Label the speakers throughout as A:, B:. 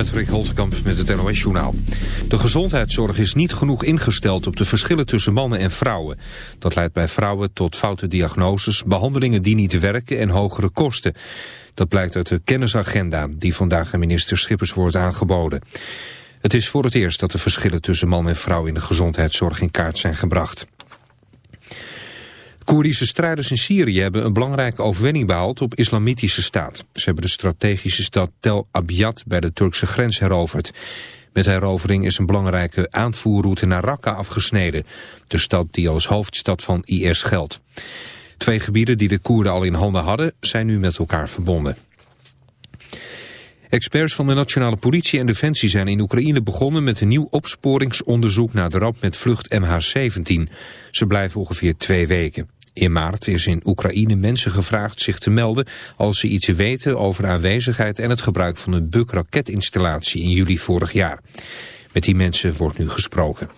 A: Patrick Holtkamp met het NOS-journaal. De gezondheidszorg is niet genoeg ingesteld op de verschillen tussen mannen en vrouwen. Dat leidt bij vrouwen tot foute diagnoses, behandelingen die niet werken en hogere kosten. Dat blijkt uit de kennisagenda die vandaag aan minister Schippers wordt aangeboden. Het is voor het eerst dat de verschillen tussen man en vrouw in de gezondheidszorg in kaart zijn gebracht. Koerdische strijders in Syrië hebben een belangrijke overwinning behaald op islamitische staat. Ze hebben de strategische stad Tel Abyad bij de Turkse grens heroverd. Met herovering is een belangrijke aanvoerroute naar Raqqa afgesneden. De stad die als hoofdstad van IS geldt. Twee gebieden die de Koerden al in handen hadden zijn nu met elkaar verbonden. Experts van de nationale politie en defensie zijn in Oekraïne begonnen met een nieuw opsporingsonderzoek naar de ramp met vlucht MH17. Ze blijven ongeveer twee weken. In maart is in Oekraïne mensen gevraagd zich te melden als ze iets weten over de aanwezigheid en het gebruik van een Buk-raketinstallatie in juli vorig jaar. Met die mensen wordt nu gesproken.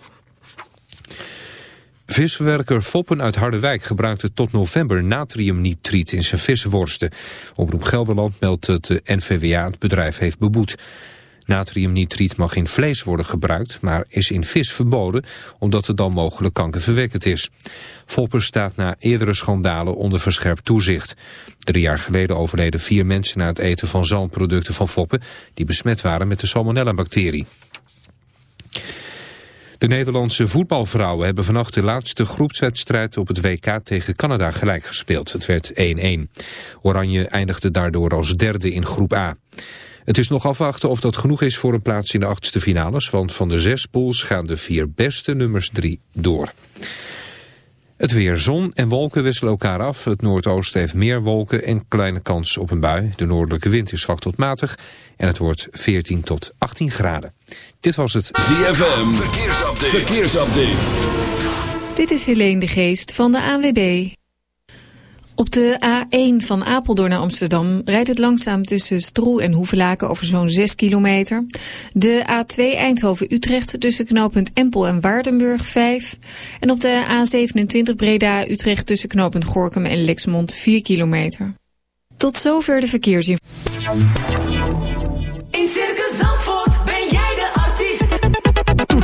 A: Visverwerker Foppen uit Harderwijk gebruikte tot november natriumnitriet in zijn visworsten. Oproep Gelderland meldt dat de NVWA het bedrijf heeft beboet. Natriumnitriet mag in vlees worden gebruikt, maar is in vis verboden omdat het dan mogelijk kankerverwekkend is. Foppen staat na eerdere schandalen onder verscherpt toezicht. Drie jaar geleden overleden vier mensen na het eten van zalmproducten van Foppen die besmet waren met de salmonella-bacterie. De Nederlandse voetbalvrouwen hebben vannacht de laatste groepswedstrijd op het WK tegen Canada gelijk gespeeld. Het werd 1-1. Oranje eindigde daardoor als derde in groep A. Het is nog afwachten of dat genoeg is voor een plaats in de achtste finales, want van de zes pools gaan de vier beste nummers drie door. Het weer zon en wolken wisselen elkaar af. Het noordoosten heeft meer wolken en kleine kans op een bui. De noordelijke wind is zwak tot matig en het wordt 14 tot 18 graden. Dit was het
B: ZFM Verkeersupdate. Verkeersupdate.
C: Dit is Helene de Geest van de ANWB. Op de A1 van Apeldoorn naar Amsterdam rijdt het langzaam tussen Stroe en Hoevelaken over zo'n 6 kilometer. De A2 Eindhoven-Utrecht tussen knooppunt Empel en Waardenburg 5. En op de A27 Breda-Utrecht tussen knooppunt Gorkum en Lexmond 4 kilometer. Tot zover de verkeersinformatie.
D: In Circus Zandvoort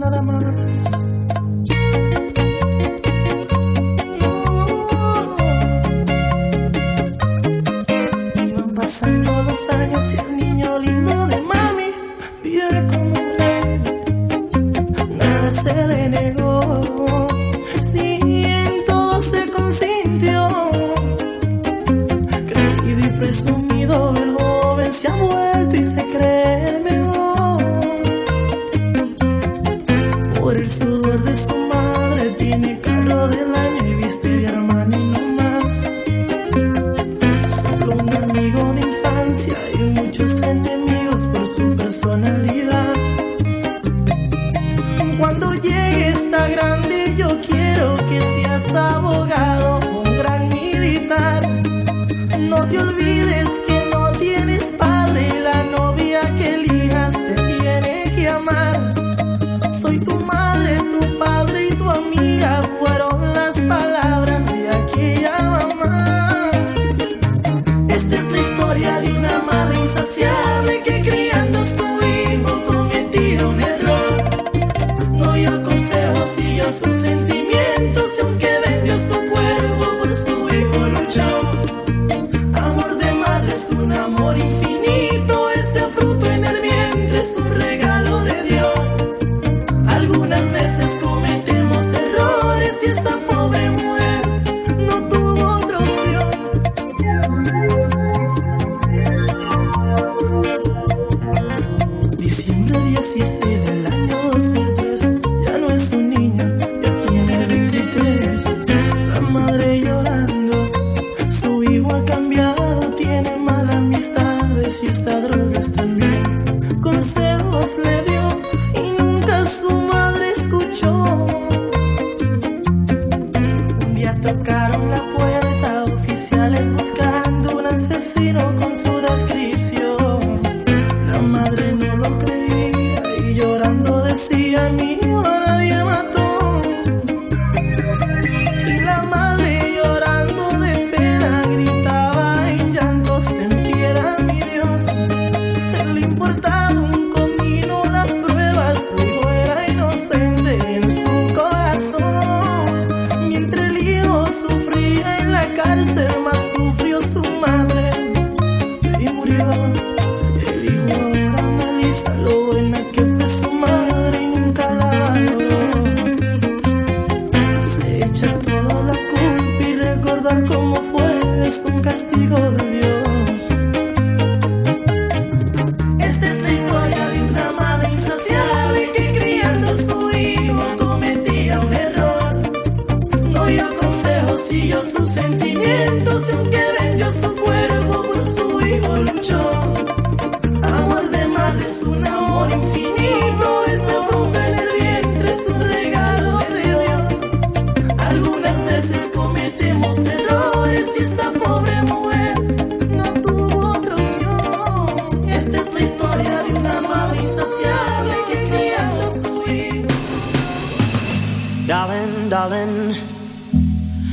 B: nada más.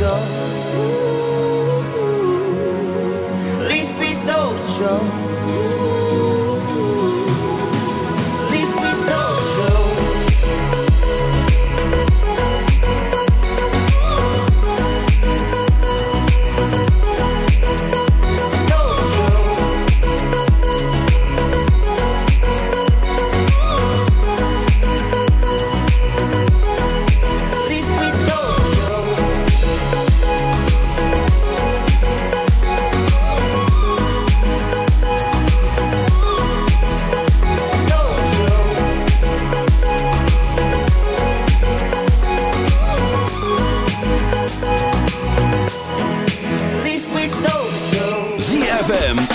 E: 저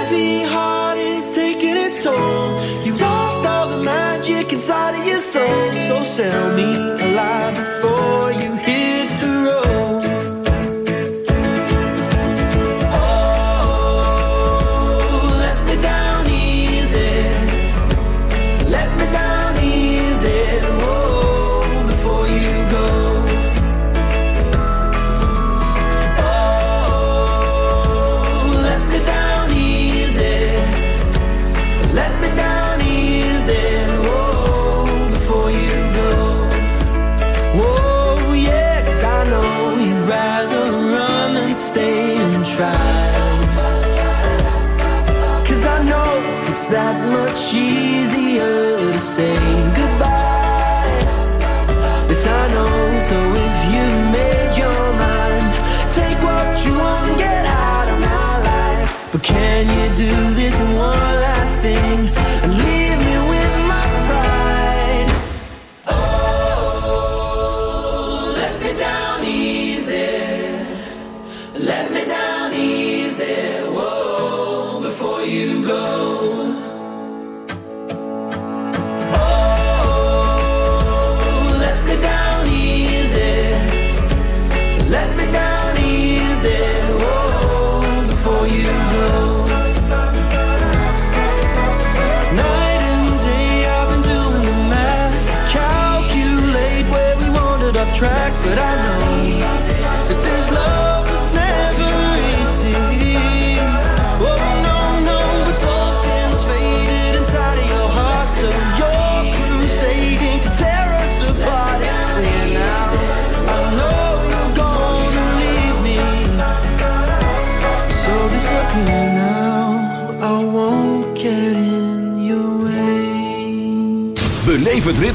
E: heavy heart is taking its toll. You lost all the magic inside of your soul. So sell me.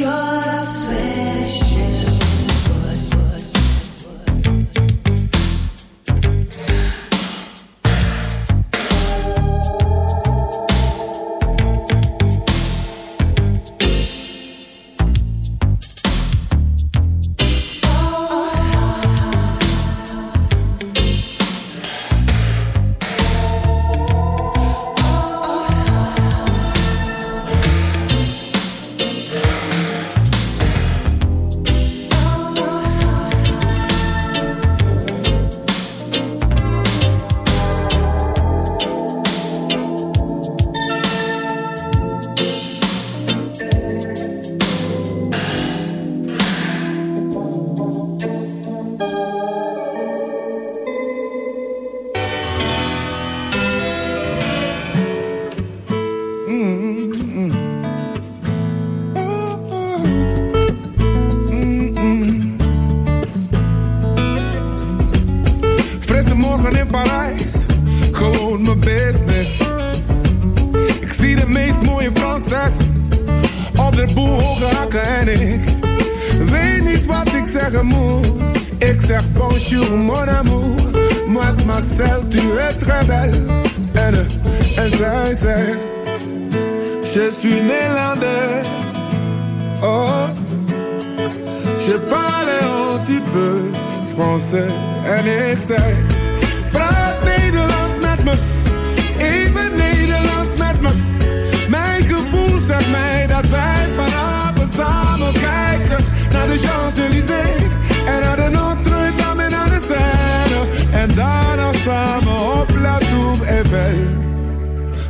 B: your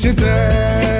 F: te der.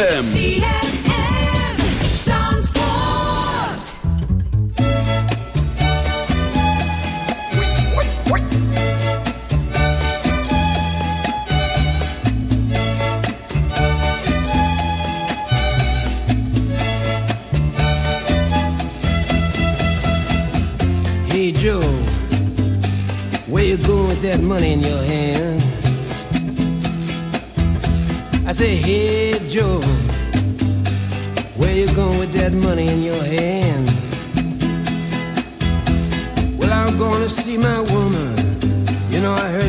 G: ZFM.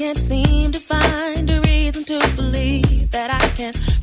H: Can't seem to find a reason to believe that I can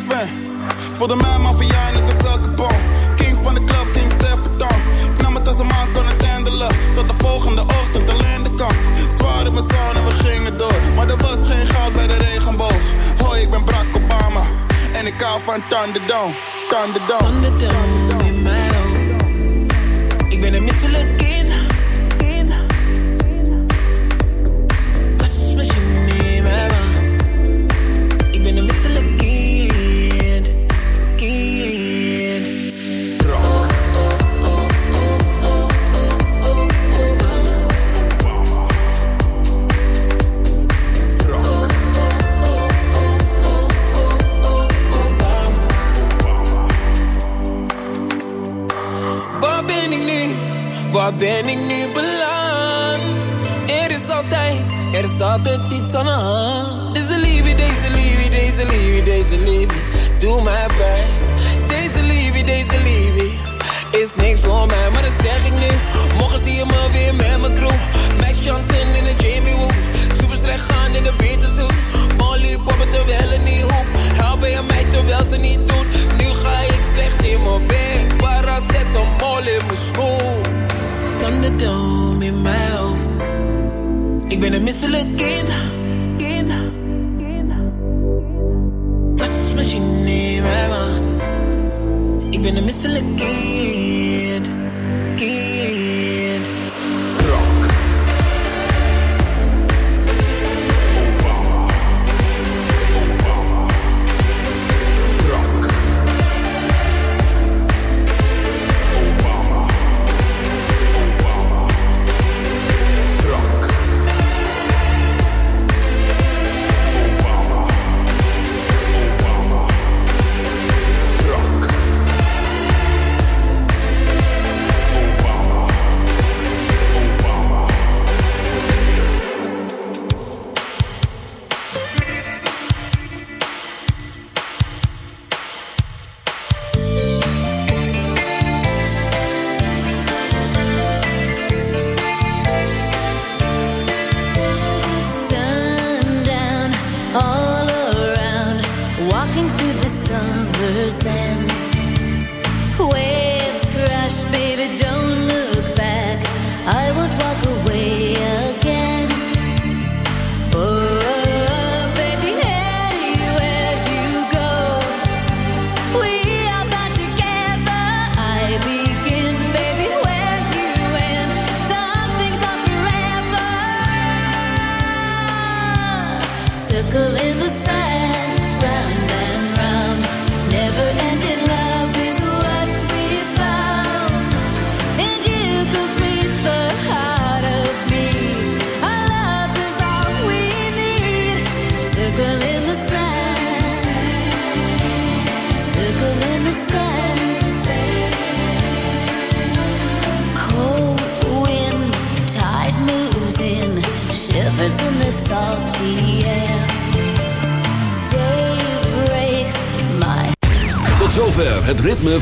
I: buurproven. Voelde mij maffia net als elke bom. King van de club, King Stefan. Ik nam het als een man kon het handelen. Tot de volgende ochtend alleen de kant. Zwaar in mijn zon en we gingen door. Maar er was geen goud bij de regenboog. Hoi, ik ben Barack Obama. En ik hou van Thunderdome. Thunderdome.
E: Thunderdome in hoofd. Ik ben een misselijk ben ik nu beland? Er is altijd, er is altijd iets aan de hand. Deze liefde, deze liefde, deze liefde, deze liefde. Doe mij pijn. Deze liefde, deze liefde. Is niks voor mij, maar dat zeg ik nu. Morgen zie je me weer met mijn crew. Max Chanten in de Jamie Woo. Super slecht gaan in de Beterzoek. Molly poppen terwijl het niet hoeft. Helpen je mij terwijl ze niet doet. Nu ga ik slecht in mijn bed. Waar zet een mol in
H: Thunderdome in mijn hoofd. Ik ben een misselijk kind. kind. Was machine in mijn macht. Ik ben een misselijk kind.